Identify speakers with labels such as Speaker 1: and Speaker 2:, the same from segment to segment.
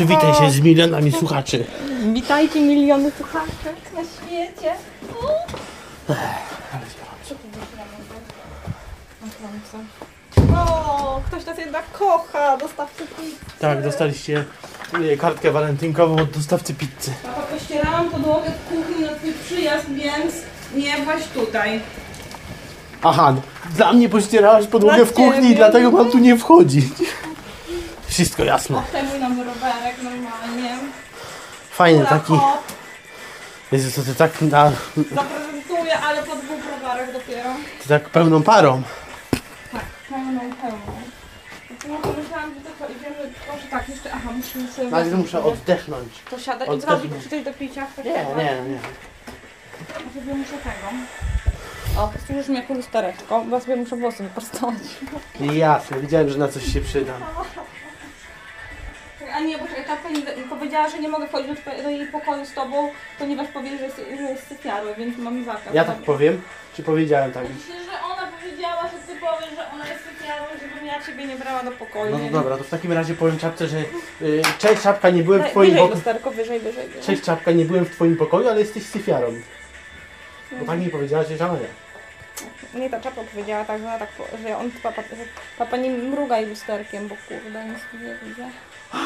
Speaker 1: Przywitaj się z milionami słuchaczy.
Speaker 2: Witajcie miliony słuchaczy na świecie. O, ktoś nas jednak kocha, dostawcy pizzy.
Speaker 1: Tak, dostaliście e, kartkę walentynkową od dostawcy pizzy.
Speaker 2: Papa, pościerałam podłogę w kuchni na twój przyjazd, więc nie właź tutaj.
Speaker 1: Aha, dla mnie pościerałaś podłogę
Speaker 2: Dla
Speaker 1: w kuchni
Speaker 2: ciebie.
Speaker 1: i dlatego mam tu nie wchodzić. Wszystko jasne.
Speaker 2: Nam rowerek normalnie.
Speaker 1: Fajny
Speaker 2: Hula
Speaker 1: taki.
Speaker 2: hop.
Speaker 1: Jezu, to ty tak na...
Speaker 2: Zaprezentuję, ale po dwóch rowerach dopiero.
Speaker 1: Ty tak pełną parą.
Speaker 2: Tak, pełną, pełną. No to myślałam, że to idziemy, może tak, jeszcze, aha, musimy sobie...
Speaker 1: Najpierw muszę oddechnąć.
Speaker 2: To siadać i
Speaker 1: oddechnąć.
Speaker 2: zrobić coś do picia. tak
Speaker 1: Nie, nie, nie.
Speaker 2: Sobie muszę tego. O, służysz mi jako lustereczko, bo ja sobie muszę włosy wyprostować.
Speaker 1: Jasne, widziałem, że na coś się przyda.
Speaker 2: A nie, bo ta pani powiedziała, że nie mogę wchodzić do, jej pokoju z tobą, ponieważ powie, że jest, że jest sypiarły, więc mam zakaz.
Speaker 1: Ja tak powiem? Czy powiedziałem tak?
Speaker 2: Myślę, że ona powiedziała, że ty powiesz, że ona jest sypiarą, żebym ja ciebie nie brała do pokoju.
Speaker 1: No to dobra, to w takim razie powiem czapce, że y, cześć czapka, nie byłem w twoim
Speaker 2: Wyżej
Speaker 1: pokoju.
Speaker 2: lusterko, wyżej, wyżej. wyżej.
Speaker 1: Cześć czapka, nie byłem w twoim pokoju, ale jesteś syfiarą. Bo tak mi powiedziałaś, że ona nie.
Speaker 2: Nie, ta czapka powiedziała tak, że ona tak, że on, papa, że papa nie mrugaj lusterkiem, bo kurde, nic nie widzę. Ja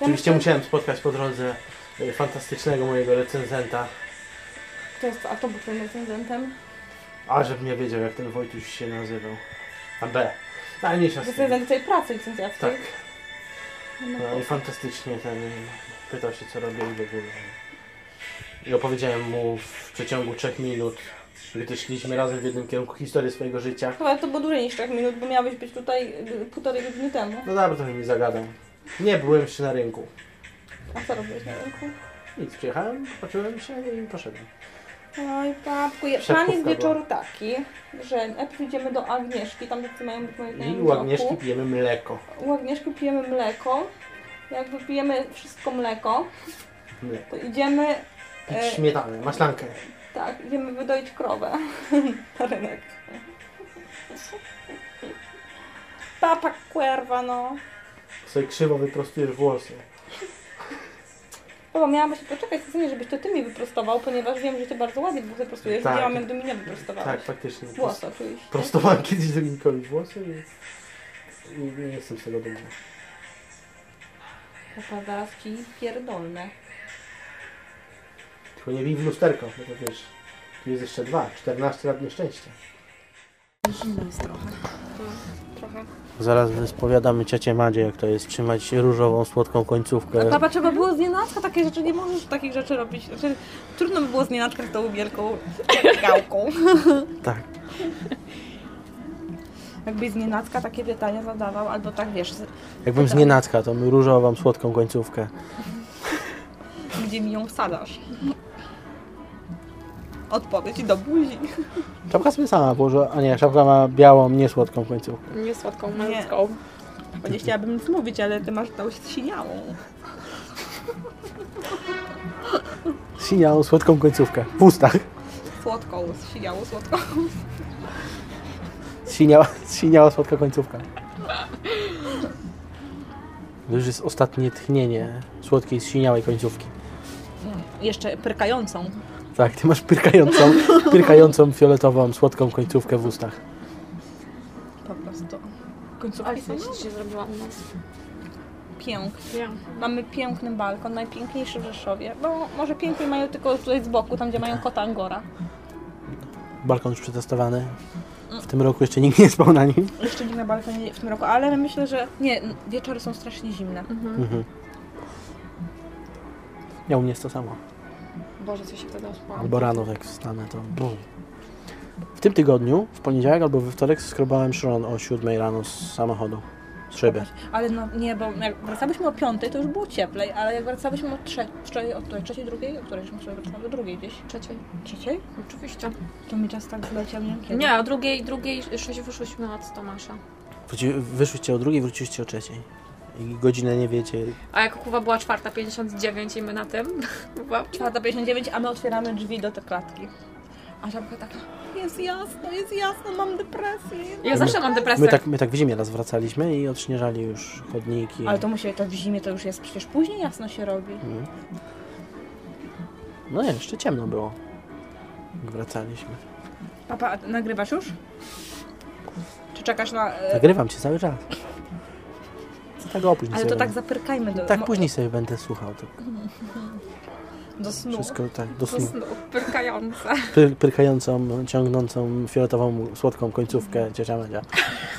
Speaker 1: Oczywiście
Speaker 2: myślę-
Speaker 1: musiałem spotkać po drodze y, fantastycznego mojego recenzenta.
Speaker 2: To jest, a to był twoim recenzentem?
Speaker 1: A, żebym nie wiedział, jak ten Wojtuś się nazywał. A B. Ale nie z tym.
Speaker 2: Recenzent tej pracy licencjackiej?
Speaker 1: Tak.
Speaker 2: No,
Speaker 1: No i fantastycznie ten pytał się, co robię i w ogóle. I opowiedziałem mu w przeciągu trzech minut, gdy szliśmy razem w jednym kierunku historię swojego życia.
Speaker 2: Chyba to było dłużej niż 3 minut, bo miałeś być tutaj y, półtorej godziny temu.
Speaker 1: No dobra, trochę mi zagadał. Nie, byłem jeszcze na rynku.
Speaker 2: A co robiłeś na rynku?
Speaker 1: Nic, przyjechałem, patrzyłem się i poszedłem.
Speaker 2: Oj, papku, je-
Speaker 1: Szepkówka
Speaker 2: plan jest
Speaker 1: była.
Speaker 2: wieczoru taki, że najpierw idziemy do Agnieszki, tam gdzie mają być moje
Speaker 1: I u Agnieszki pijemy mleko.
Speaker 2: U Agnieszki pijemy mleko. Jak wypijemy wszystko mleko,
Speaker 1: Mleko.
Speaker 2: to idziemy,
Speaker 1: Pić
Speaker 2: E,
Speaker 1: śmietanę, maślankę.
Speaker 2: Tak, idziemy wydoić krowę na rynek. Papa kwerwa, no.
Speaker 1: Sobie krzywo wyprostujesz włosy.
Speaker 2: Bo miałam się poczekać, nie, żebyś to ty mi wyprostował, ponieważ wiem, że ty bardzo ładnie wyprostujesz.
Speaker 1: Tak.
Speaker 2: Widziałam, jak do mnie wyprostowałeś.
Speaker 1: Tak, faktycznie.
Speaker 2: Włosy oczywiście.
Speaker 1: Prostowałem kiedyś Dominikowi włosy i... i nie jestem z tego dumny.
Speaker 2: Papa, zaraz ci pierdolne.
Speaker 1: Tylko nie bij w lusterko, bo to wiesz, tu jest jeszcze dwa, 14 lat nieszczęścia.
Speaker 2: Zimno jest trochę. Trochę.
Speaker 1: Zaraz wyspowiadamy ciocię Madzie, jak to jest trzymać różową, słodką końcówkę.
Speaker 2: Papa, trzeba było z nienacka takie rzeczy, nie możesz takich rzeczy robić. Znaczy, trudno by było z nienacka z tą wielką gałką.
Speaker 1: Tak.
Speaker 2: Jakbyś z nienacka takie pytania zadawał, albo tak wiesz, z-
Speaker 1: Jakbym z nienacka, to bym różową, słodką końcówkę.
Speaker 2: Gdzie mi ją wsadzasz. Odpowiedź do buzi.
Speaker 1: Czapka sobie sama położyła, a nie, czapka ma białą, niesłodką końcówkę.
Speaker 3: Nie słodką,
Speaker 2: Nie.
Speaker 3: malutką.
Speaker 2: Bo nie chciałabym nic mówić, ale ty masz tą siniałą.
Speaker 1: Siniałą, słodką końcówkę. W ustach.
Speaker 2: Słodką, siniałą, słodką.
Speaker 1: Siniała, siniała słodka końcówka. To już jest ostatnie tchnienie słodkiej, siniałej końcówki.
Speaker 2: Jeszcze pyrkającą.
Speaker 1: Tak, ty masz pyrkającą, pyrkającą fioletową, słodką końcówkę w ustach.
Speaker 2: Po prostu.
Speaker 3: Ale
Speaker 2: Końcówki są
Speaker 3: się zrobiła u nas.
Speaker 2: piękne.
Speaker 3: Ja.
Speaker 2: Mamy piękny balkon, najpiękniejszy w Rzeszowie. No, może piękniej mają tylko tutaj z boku, tam gdzie mają kota Angora.
Speaker 1: Balkon już przetestowany. W tym roku jeszcze nikt nie spał na nim.
Speaker 2: Jeszcze nie na balkonie w tym roku, ale myślę, że nie, wieczory są strasznie zimne.
Speaker 1: Mhm. Ja u mnie jest to samo.
Speaker 3: Boże, co się wtedy ospałam.
Speaker 1: Albo rano jak wstanę, to bum. W tym tygodniu, w poniedziałek albo we wtorek skrobałem szron o 7 rano z samochodu. Z szyby.
Speaker 2: Ale no nie, bo jak wracałyśmy o piątej, to już było cieplej, ale jak wracałyśmy o trzeciej, wczoraj o której, trzeciej, drugiej, o której wczoraj wracamy? O drugiej gdzieś.
Speaker 3: Trzeciej.
Speaker 2: Trzeciej?
Speaker 3: Oczywiście.
Speaker 2: To mi czas tak zleciał, nie wiem kiedy.
Speaker 3: Nie, o drugiej, drugiej, sześć wyszłyśmy od Tomasza.
Speaker 1: Wróci, wyszłyście o drugiej, wróciliście o trzeciej. I godzinę nie wiecie.
Speaker 3: A jak kuwa była czwarta, 59 i my na tym. Była-
Speaker 2: 4.59, a my otwieramy drzwi do tej klatki. A żabka taka, jest jasno, jest jasno, mam depresję.
Speaker 3: Ja zawsze mam depresję.
Speaker 1: My tak, my tak w zimie raz wracaliśmy i odśnieżali już chodniki.
Speaker 2: Ale to musi, to w zimie to już jest, przecież później jasno się robi.
Speaker 1: Mhm. No nie, jeszcze ciemno było. Jak wracaliśmy.
Speaker 2: Papa, a nagrywasz już? Czy czekasz na... e,
Speaker 1: Nagrywam cię cały czas. Tak o, później
Speaker 2: Ale to tak
Speaker 1: będę-
Speaker 2: zapyrkajmy do,
Speaker 1: Tak później sobie będę słuchał. To
Speaker 2: do snu.
Speaker 1: wszystko tak, do snu.
Speaker 3: snu, pyrkające.
Speaker 1: Pyr, pyrkającą, ciągnącą fioletową, słodką końcówkę ciocia Madzia.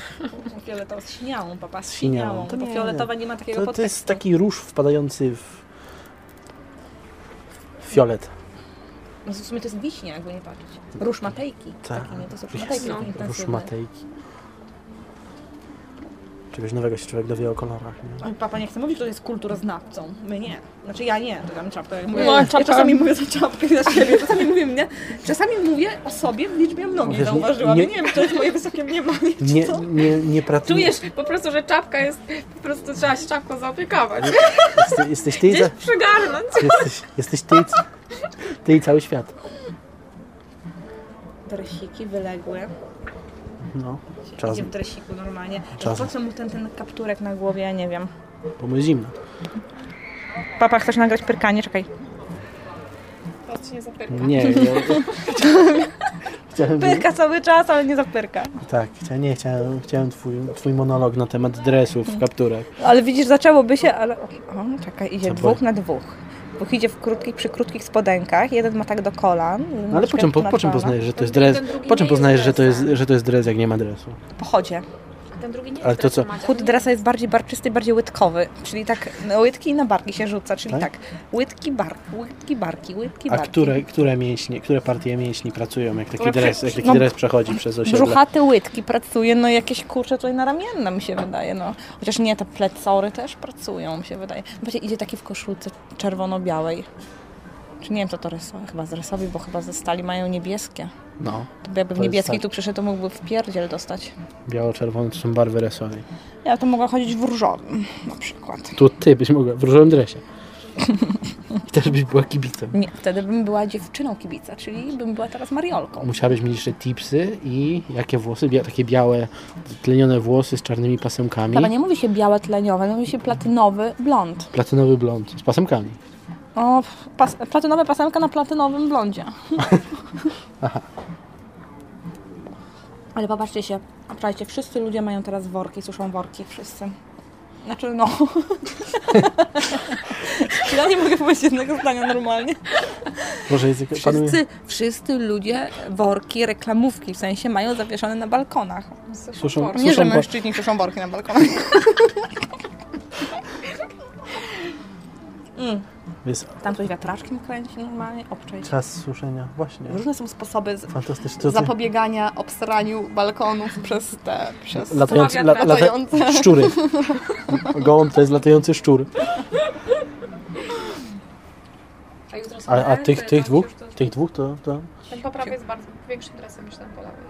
Speaker 2: Fioletową, z papa, z.
Speaker 1: To
Speaker 2: Bo
Speaker 1: nie.
Speaker 2: fioletowa nie ma takiego
Speaker 1: To, to jest taki róż wpadający w fiolet.
Speaker 2: No w sumie to jest wiśnia, jakby nie patrzeć. Róż matejki.
Speaker 1: Tak.
Speaker 2: Taki, nie? To są
Speaker 1: Jest.
Speaker 2: matejki
Speaker 3: No.
Speaker 1: Róż matejki. Czegoś nowego się człowiek dowie o kolorach. Nie?
Speaker 2: Oj, Papa nie chce mówić, że jest kulturoznawcą. My nie. Znaczy ja nie, to tam czapkę. Ja, mówię,
Speaker 3: No,
Speaker 2: ja czasami mówię za czapkę i za siebie, czasami mówię mnie. Czasami mówię o sobie w liczbie mnogiej,
Speaker 1: Wiesz, nie-
Speaker 2: zauważyłam.
Speaker 1: nie-
Speaker 2: Nie, nie wiem, to jest moje wysokie mniemanie, czy
Speaker 1: Nie,
Speaker 2: co?
Speaker 1: nie, nie pracuję.
Speaker 3: Czujesz po prostu, że czapka jest, po prostu trzeba się czapką zaopiekować.
Speaker 1: Jesteś, jesteś ty, i
Speaker 3: Gdzieś
Speaker 1: za,
Speaker 3: przygarnąć.
Speaker 1: jesteś, jesteś ty, i c- ty i cały świat.
Speaker 2: Dresiki wyległe.
Speaker 1: No, czas,
Speaker 2: Idzie w dresiku normalnie.
Speaker 1: Czas.
Speaker 2: Po co mu ten, ten kapturek na głowie, ja nie wiem.
Speaker 1: bo mu jest zimno.
Speaker 2: Papa, chcesz nagrać pyrkanie? Czekaj.
Speaker 3: To ci nie zapyrka.
Speaker 1: Nie, nie. Chciałem,
Speaker 2: Pyrka cały czas, ale nie zapyrka.
Speaker 1: tak, chciałem, nie, chciałem, chciałem twój, twój monolog na temat dresów w kapturach.
Speaker 2: Ale widzisz, zaczęłoby się, ale... O, czekaj, idzie
Speaker 1: Co
Speaker 2: dwóch na dwóch. Dwóch idzie w krótkich, przy krótkich spodenkach. Jeden ma tak do kolan.
Speaker 1: No, ale po czym, po, po czym poznajesz, że to jest dres? Po czym poznajesz, że to jest, że to jest dres, jak nie ma dresu?
Speaker 2: Po chodzie.
Speaker 3: A ten drugi nie
Speaker 1: Ale
Speaker 3: jest
Speaker 1: to co?
Speaker 2: Chód dresa jest bardziej barczysty, bardziej łydkowy. Czyli tak na łydki i na barki się rzuca. Czyli
Speaker 1: Tak?
Speaker 2: tak, łydki, bar, łydki, barki, łydki,
Speaker 1: A
Speaker 2: barki.
Speaker 1: które, które mięśnie, które partie mięśni pracują, jak taki dres, jak taki
Speaker 2: no,
Speaker 1: dres przechodzi przez osiedle?
Speaker 2: Brzuchaty łydki pracuje, no jakieś kurcze tutaj na ramienne mi się wydaje, no. Chociaż nie, te plecory też pracują, mi się wydaje. Właśnie idzie taki w koszulce czerwono-białej. Czy nie wiem, co to rysowy? Chyba z rysowi, bo chyba ze stali mają niebieskie.
Speaker 1: No,
Speaker 2: To jakby w niebieskiej
Speaker 1: tak.
Speaker 2: tu przyszedł, to mógłby w pierdziel dostać.
Speaker 1: biało-czerwone to są barwy resowej.
Speaker 2: Ja to mogła chodzić w różowym na przykład.
Speaker 1: Tu ty byś mogła w różowym dresie. I też byś była kibicem.
Speaker 2: Nie, wtedy bym była dziewczyną kibica, czyli bym była teraz Mariolką.
Speaker 1: Musiałabyś mieć jeszcze tipsy i jakie włosy? Bia takie białe, tlenione włosy z czarnymi pasemkami.
Speaker 2: Chyba nie mówi się białe tleniowe, mówi się platynowy blond.
Speaker 1: Platynowy blond z pasemkami.
Speaker 2: O, pas, platynowa pasemka na platynowym blondzie. Ale popatrzcie się, słuchajcie, wszyscy ludzie mają teraz worki, suszą worki, wszyscy. Znaczy, no. ja nie mogę powiedzieć jednego zdania normalnie.
Speaker 1: Panuje.
Speaker 2: Wszyscy, wszyscy ludzie worki, reklamówki w sensie mają zawieszone na balkonach.
Speaker 1: Suszą,
Speaker 2: Nie, że
Speaker 1: suszą,
Speaker 2: mężczyźni suszą worki na balkonach. mm.
Speaker 1: Jest
Speaker 2: Tam ktoś wiatraczkiem kręci normalnie, obczaj.
Speaker 1: czas suszenia. Właśnie.
Speaker 2: Różne są sposoby z
Speaker 1: Fantastyczne.
Speaker 2: Zapobiegania obsraniu balkonów przez te, przez
Speaker 1: Latający, la, lata,
Speaker 2: latające.
Speaker 1: szczury. Gołąb to jest latający szczur.
Speaker 3: A,
Speaker 1: A, tych, tych dwóch? Tych dwóch to, to
Speaker 3: Ten po prawej jest bardzo większym dresem niż ten po lewej.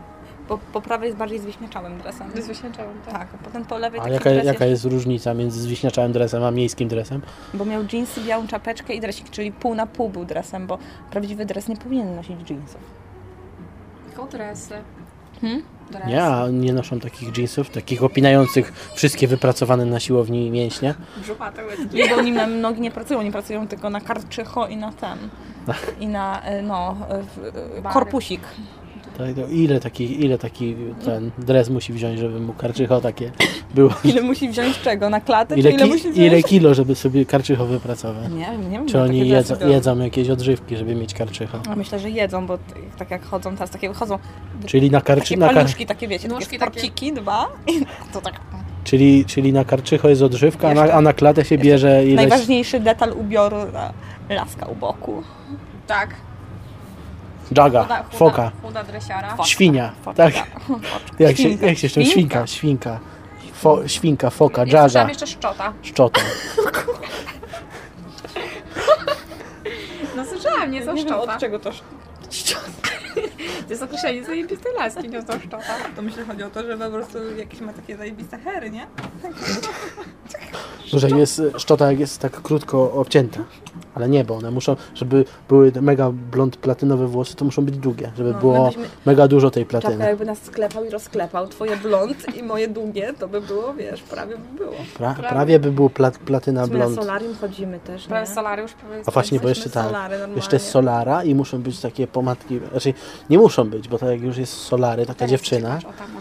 Speaker 2: Po, po prawej jest bardziej zwiśniaczałym dresem.
Speaker 3: Z wyświęczałem, tak.
Speaker 2: Tak, a potem po lewej
Speaker 1: A
Speaker 2: taki
Speaker 1: jaka,
Speaker 2: dres
Speaker 1: jaka jest, różnica między zwiśniaczałym dresem a miejskim dresem?
Speaker 2: Bo miał dżinsy, białą czapeczkę i dresik, czyli pół na pół był dresem, bo prawdziwy dres nie powinien nosić dżinsów.
Speaker 3: Tylko dresy.
Speaker 2: Hmm?
Speaker 3: Dresy.
Speaker 1: Nie, a nie noszą takich jeansów, takich opinających wszystkie wypracowane na siłowni mięśnie.
Speaker 3: Brzuchate łydki.
Speaker 2: Nie, bo oni na nogi nie pracują, oni pracują tylko na karczycho i na ten. I na, e, no, e, e,
Speaker 3: Bary.
Speaker 2: korpusik.
Speaker 1: To, to ile taki, ile taki ten dres musi wziąć, żeby mu karczycho takie było?
Speaker 2: Ile musi wziąć czego? Na klatę?
Speaker 1: Ile,
Speaker 2: ile
Speaker 1: ki,
Speaker 2: musi wziąć?
Speaker 1: ile kilo, żeby sobie karczycho wypracować?
Speaker 2: Nie wiem, nie wiem.
Speaker 1: Czy
Speaker 2: no,
Speaker 1: oni jedzą, jedzą jakieś odżywki, żeby mieć karczycho?
Speaker 2: A Myślę, że jedzą, bo tak jak chodzą teraz, takie wychodzą
Speaker 1: Czyli na, karczy,
Speaker 2: takie
Speaker 1: na, kar,
Speaker 2: paluszki, takie wiecie,
Speaker 3: Nóżki
Speaker 2: takie
Speaker 3: takie.
Speaker 2: dwa i to tak.
Speaker 1: czyli, czyli na karczycho jest odżywka, a na, a na klatę się
Speaker 2: jeszcze
Speaker 1: bierze ileś...
Speaker 2: Najważniejszy detal ubioru, ta laska u boku.
Speaker 3: Tak.
Speaker 1: Jaga,
Speaker 3: Chuda, chuda,
Speaker 1: foka,
Speaker 3: chuda dresiara.
Speaker 1: świnia,
Speaker 2: Foczka.
Speaker 1: tak? Jak się, jak się jeszcze... Świnka, świnka. Fo, świnka, foka, jaga,
Speaker 3: jeszcze szczota.
Speaker 1: szczota.
Speaker 3: No słyszałam, nie
Speaker 2: Nie
Speaker 3: są
Speaker 2: wiem
Speaker 3: szczota.
Speaker 2: od czego to
Speaker 3: To jest określenie zajebistej laski, nie są szczota.
Speaker 2: To myślę, chodzi o to, że po prostu jakieś ma takie zajebiste hery, nie?
Speaker 1: Że jest szczota jak jest tak krótko obcięta. Ale nie, bo one muszą, żeby były mega blond platynowe włosy, to muszą być długie, żeby
Speaker 2: No,
Speaker 1: było mega dużo tej platyny.
Speaker 2: jakby nas sklepał i rozklepał, twoje blond i moje długie, to by było, wiesz, prawie by było.
Speaker 1: Pra, prawie by był plat, platyna
Speaker 2: W sumie na
Speaker 1: blond.
Speaker 2: solarium chodzimy też,
Speaker 3: Prawie
Speaker 2: nie?
Speaker 3: solariusz, prawie
Speaker 1: A właśnie, bo jeszcze tak.
Speaker 2: normalnie.
Speaker 1: Jeszcze jest solara i muszą być takie pomadki, znaczy nie muszą być, bo tak jak już jest solary, taka dziewczyna,
Speaker 3: O tam, o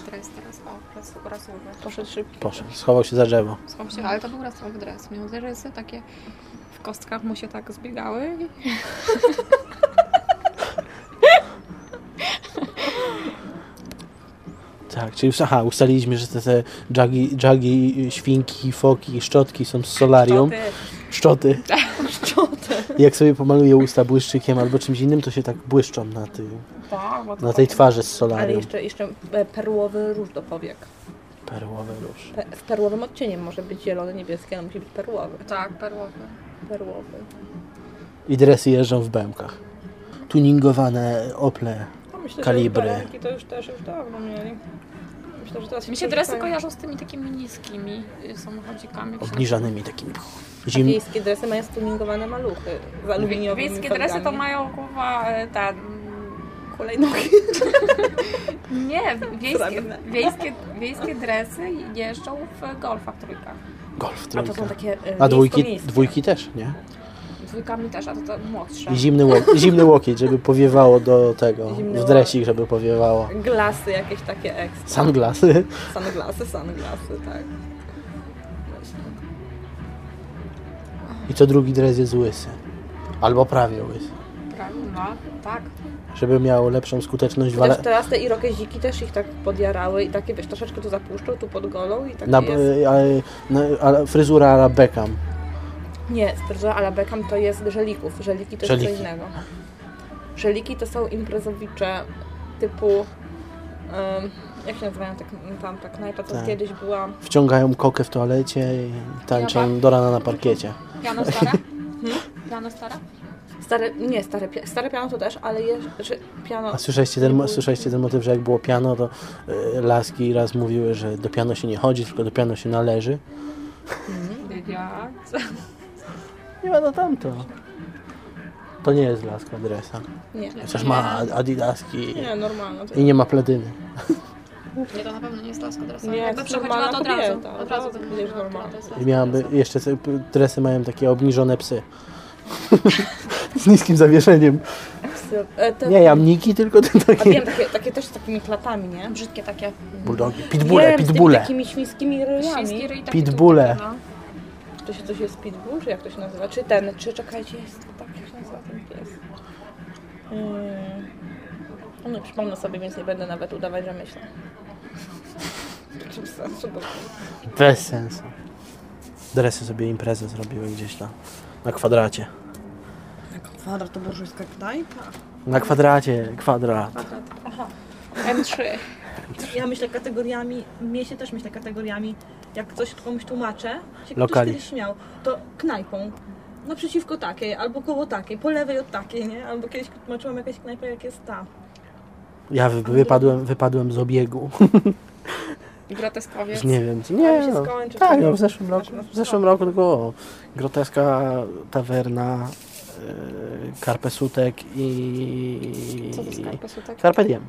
Speaker 2: Poszedł szybko.
Speaker 1: poszedł, schował się za drzewo.
Speaker 3: Schowam się, ale to był rasowy dres. Miał rysy takie w kostkach mu się tak zbiegały. i-
Speaker 1: Tak, czyli już, aha, ustaliliśmy, że te, te dżagi, dżagi, świnki, foki, szczotki są z solarium. Szczoty.
Speaker 2: Szczoty.
Speaker 1: I jak sobie pomaluję usta błyszczykiem albo czymś innym, to się tak błyszczą na, ty,
Speaker 3: Tak,
Speaker 1: na tej twarzy z
Speaker 2: Ale
Speaker 1: solarium.
Speaker 2: jeszcze, jeszcze e, perłowy róż do powiek.
Speaker 1: Perłowy róż.
Speaker 2: Pe z perłowym odcieniem może być zielony, niebieski, ale musi być perłowy.
Speaker 3: Tak, perłowy.
Speaker 2: Perłowy.
Speaker 1: I dresy jeżdżą w bębkach. Tuningowane Ople.
Speaker 2: A myślę,
Speaker 1: Kalibry.
Speaker 2: że perełki to już też już dawno mieli. Myślę, że teraz
Speaker 3: Mi się dresy kojarzą z tymi takimi niskimi y, samochodzikami.
Speaker 1: Obniżanymi takimi. Zim...
Speaker 2: wiejskie dresy mają stuningowane maluchy z
Speaker 3: Wiejskie dresy to mają kurwa e, ten...
Speaker 2: Hulajnogi.
Speaker 3: Nie, wiejskie,
Speaker 2: Srebrne.
Speaker 3: wiejskie, wiejskie dresy jeżdżą w golfach trójkach.
Speaker 1: Golf
Speaker 2: A to są
Speaker 1: trójka.
Speaker 2: takie e,
Speaker 1: A dwójki,
Speaker 2: miejsko-miejskie.
Speaker 1: dwójki też, nie?
Speaker 3: Dwójkami też, a to, to młodsze.
Speaker 1: I zimny, łok, zimny łokieć, żeby powiewało do tego.
Speaker 2: Zimny
Speaker 1: W dresik, żeby powiewało.
Speaker 2: Glasy jakieś takie ekstra.
Speaker 1: Sunglasy.
Speaker 2: Sunglasy, sunglasy, tak.
Speaker 1: I co drugi dres jest łysy. Albo prawie łysy.
Speaker 3: No, tak.
Speaker 1: Żeby miał lepszą skuteczność w
Speaker 2: Chociaż
Speaker 1: ale...
Speaker 2: teraz te irokeziki też ich tak podjarały i takie, wiesz, troszeczkę tu zapuszczą, tu pod golą i takie
Speaker 1: Na,
Speaker 2: jest...
Speaker 1: ale, na, ale fryzura ala Beckham.
Speaker 2: Nie, sprawdzę, ale Beckham to jest żelików. Żeliki to
Speaker 1: Żeliki.
Speaker 2: jest co innego. Żeliki to są imprezowicze typu... em, jak się nazywają tak, tam ta knajpa, co
Speaker 1: Tak.
Speaker 2: kiedyś była...
Speaker 1: Wciągają kokę w toalecie i tańczą do rana na parkiecie.
Speaker 3: Piano stare? Piano stare?
Speaker 2: Stare, nie, stare, stare piano to też, ale jest, że piano...
Speaker 1: A słyszeliście ten, słyszeliście ten motyw, że jak było piano, to y, laski raz mówiły, że do piano się nie chodzi, tylko do piano się należy.
Speaker 3: Wywiad.
Speaker 1: Nie ma no tamto. To nie jest laska dresa.
Speaker 2: Nie,
Speaker 1: Chociaż ma ad- adidaski
Speaker 2: nie, normalne.
Speaker 1: I nie ma pletyny.
Speaker 3: Nie, to na pewno nie jest laska dresowa.
Speaker 2: Nie,
Speaker 3: Jakby
Speaker 2: to
Speaker 3: przechodziła
Speaker 2: normalna
Speaker 3: to od razu.
Speaker 2: kobieta,
Speaker 3: Od razu
Speaker 2: od
Speaker 3: to
Speaker 2: razu
Speaker 3: to jest
Speaker 1: I
Speaker 3: laska
Speaker 1: miałaby, jeszcze dresy mają takie obniżone psy. Z niskim zawieszeniem.
Speaker 2: E, te,
Speaker 1: Nie jamniki, tylko te
Speaker 2: A
Speaker 1: takie
Speaker 2: wiem, takie, takie też z takimi klatami, nie?
Speaker 3: Brzydkie takie.
Speaker 1: bulldogi. Pitbulle,
Speaker 2: Wiem, z tymi
Speaker 1: pitbulle.
Speaker 2: takimi świńskimi ryjami.
Speaker 3: Ryj takie
Speaker 1: Pitbulle.
Speaker 3: takie, no.
Speaker 2: To się coś jest pitbull, czy jak to się nazywa? Czy ten, czy czekajcie, jest to tak, jak się nazywa ten pies? Hmm. No, przypomnę sobie, więc nie będę nawet udawać, że myślę. Bez sensu, bo-
Speaker 1: Bez sensu. Dresy sobie imprezę zrobiły gdzieś tam. Na kwadracie.
Speaker 2: Kwadrat to burżujska knajpa.
Speaker 1: Na kwadracie, kwadrat.
Speaker 3: M3.
Speaker 2: Ja myślę kategoriami, mnie się też myślę kategoriami, jak coś komuś tłumaczę, się
Speaker 1: Lokali.
Speaker 2: ktoś kiedyś śmiał, to knajpą. Naprzeciwko takiej, albo koło takiej, po lewej od takiej, nie? Albo kiedyś tłumaczyłam jakaś knajpa, jak jest ta.
Speaker 1: Ja wy, wypadłem, wypadłem z obiegu.
Speaker 3: Groteskowiec.
Speaker 1: Nie wiem. Nie,
Speaker 2: się
Speaker 1: no.
Speaker 2: skończy
Speaker 1: Tak,
Speaker 2: tym
Speaker 1: no w zeszłym roku, w zeszłym roku tylko o, groteska, tawerna, yy, karpę sutek i...
Speaker 3: Co to jest karpesutek?
Speaker 1: Carpe diem.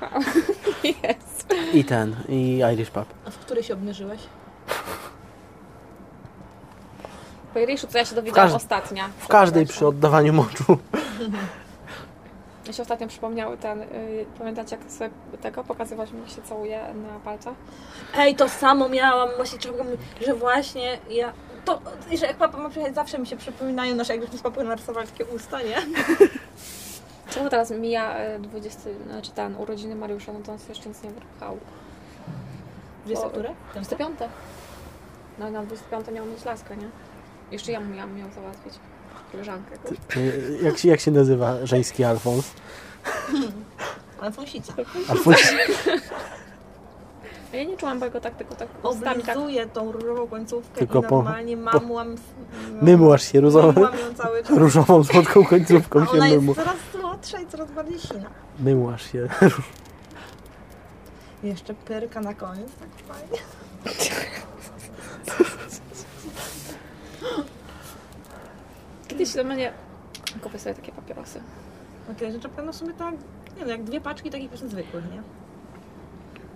Speaker 3: Jest.
Speaker 1: I ten, i Irish pub.
Speaker 2: A w której się obniżyłeś?
Speaker 3: Po Iriszu, co ja się dowiedziałam ostatnia.
Speaker 1: W każdej przy oddawaniu moczu.
Speaker 3: Mi się ostatnio przypomniały ten, y, pamiętacie jak sobie tego pokazywać mi się całuje na palcach?
Speaker 2: Ej, to samo miałam, właśnie czego, że właśnie ja... To, że jak papa ma przyjechać, zawsze mi się przypominają nasze, jakbyśmy z papą narysowali takie usta, nie?
Speaker 3: Czemu teraz mija y, 20, znaczy ten, urodziny Mariusza, no to on sobie jeszcze nic nie wyruchał.
Speaker 2: 20 które?
Speaker 3: 25. No na 25 miał mieć laskę, nie? Jeszcze ja miałam ją załatwić. Koleżankę.
Speaker 1: Yy, Jak się, jak się nazywa żeński Alfons?
Speaker 2: Alfonsica.
Speaker 1: Alfons...
Speaker 3: A ja nie czułam, bo jego tak tylko tak ustami tak
Speaker 2: Oblizuję tą różową końcówkę
Speaker 1: Tylko
Speaker 2: i
Speaker 1: po-
Speaker 2: normalnie mamłam... No,
Speaker 1: Mymłasz się różową,
Speaker 2: Mamłam ją cały czas.
Speaker 1: różową słodką końcówką
Speaker 2: A
Speaker 1: się
Speaker 2: ona jest
Speaker 1: mymu.
Speaker 2: coraz słodsza i coraz bardziej sina.
Speaker 1: Myłasz się.
Speaker 2: Jeszcze pyrka na koniec, tak fajnie.
Speaker 3: Kiedyś normalnie kupię sobie takie papierosy.
Speaker 2: Okej, że czapka no w sumie tak, nie no, jak dwie paczki takich właśnie zwykłych, nie?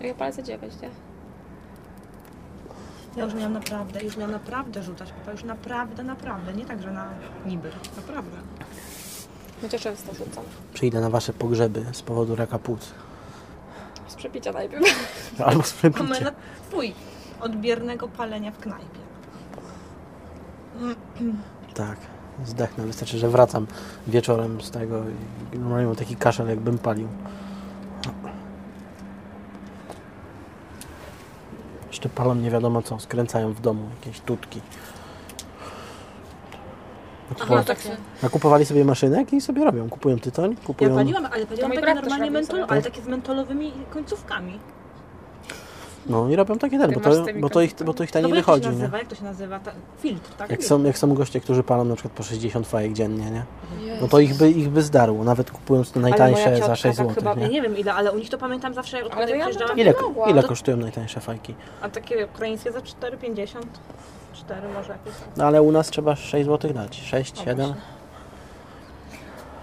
Speaker 3: Ja palce 9, nie?
Speaker 2: Ja już miałam naprawdę, już miałam naprawdę rzucać, papa, już naprawdę, naprawdę, nie tak, że na niby, naprawdę.
Speaker 3: Chociaż często rzucam.
Speaker 1: Przyjdę na wasze pogrzeby z powodu raka płuc.
Speaker 3: Z przepicia najpierw.
Speaker 1: Albo z przepicia.
Speaker 2: Twój odbiernego palenia w knajpie.
Speaker 1: Tak, zdechnę. Wystarczy, że wracam wieczorem z tego i normalnie mam taki kaszel, jakbym palił. Jeszcze palą nie wiadomo co, skręcają w domu jakieś tutki. Nakupowa-
Speaker 3: tak się.
Speaker 1: Nakupowali sobie maszynek i sobie robią. Kupują tytoń,
Speaker 2: Ja
Speaker 1: kupują...
Speaker 2: paliłam, ale paliłam
Speaker 3: mój
Speaker 2: takie
Speaker 3: brat też
Speaker 2: normalnie
Speaker 3: robił
Speaker 2: mentol,
Speaker 3: sobie.
Speaker 2: ale takie z mentolowymi końcówkami.
Speaker 1: No i robią takie ten, bo to, bo to, ich, bo to ich
Speaker 2: No
Speaker 1: taniej
Speaker 2: jak
Speaker 1: wychodzi,
Speaker 2: to się
Speaker 1: nie?
Speaker 2: nazywa? Jak to się nazywa? Ta, filtr, tak?
Speaker 1: Jak
Speaker 2: Filtr.
Speaker 1: są, jak są goście, którzy palą na przykład po 60 fajek dziennie, nie? No to ich by, ich by zdarło, nawet kupując te najtańsze za
Speaker 2: ciotka
Speaker 1: 6
Speaker 2: tak
Speaker 1: zł,
Speaker 2: chyba, ja
Speaker 1: nie?
Speaker 2: nie wiem ile, ale u nich to pamiętam zawsze, jak odkąd
Speaker 3: ja
Speaker 2: przyjeżdżałam.
Speaker 1: Ile,
Speaker 3: nie
Speaker 1: ile kosztują najtańsze fajki?
Speaker 2: A takie ukraińskie za 4,50? 4 może jakieś.
Speaker 1: No ale u nas trzeba 6 zł dać. 6, 7.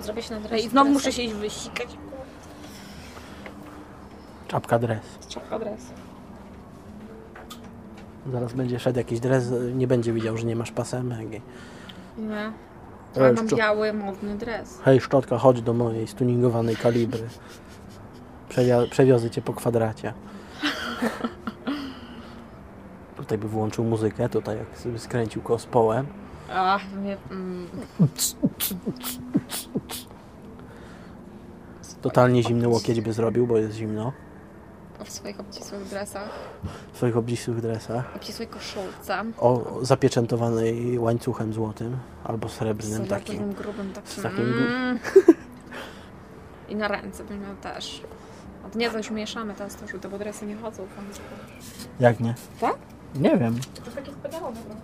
Speaker 3: Zrobię się na dres.
Speaker 2: I znowu muszę się iść wysikać.
Speaker 1: Czapka dres.
Speaker 3: Czapka dres.
Speaker 1: Zaraz będzie szedł jakiś dres, nie będzie widział, że nie masz pasemek. i-
Speaker 3: Nie. Ale mam
Speaker 1: szczo-
Speaker 3: biały, modny dres.
Speaker 1: Hej, szczotka, chodź do mojej stuningowanej kalibry. Przewia- przewiozę cię po kwadracie. Tutaj by włączył muzykę, tutaj jak sobie skręcił kospołem.
Speaker 3: A, mnie... Mm,
Speaker 1: Totalnie zimny łokieć by zrobił, bo jest zimno.
Speaker 3: W swoich obcisłych dresach,
Speaker 1: W swoich obcisłych dresach.
Speaker 3: obcisłej koszulce.
Speaker 1: O zapieczętowanej łańcuchem złotym albo
Speaker 3: Z
Speaker 1: srebrnym takim.
Speaker 3: takim grubym takim.
Speaker 1: z takim
Speaker 3: mm. I na ręce bym miał też. To nie, już mieszamy teraz to żółte, bo dresy nie chodzą. tam.
Speaker 1: Jak nie?
Speaker 3: Tak?
Speaker 1: Nie wiem.
Speaker 3: To jest takie specjalne trochę.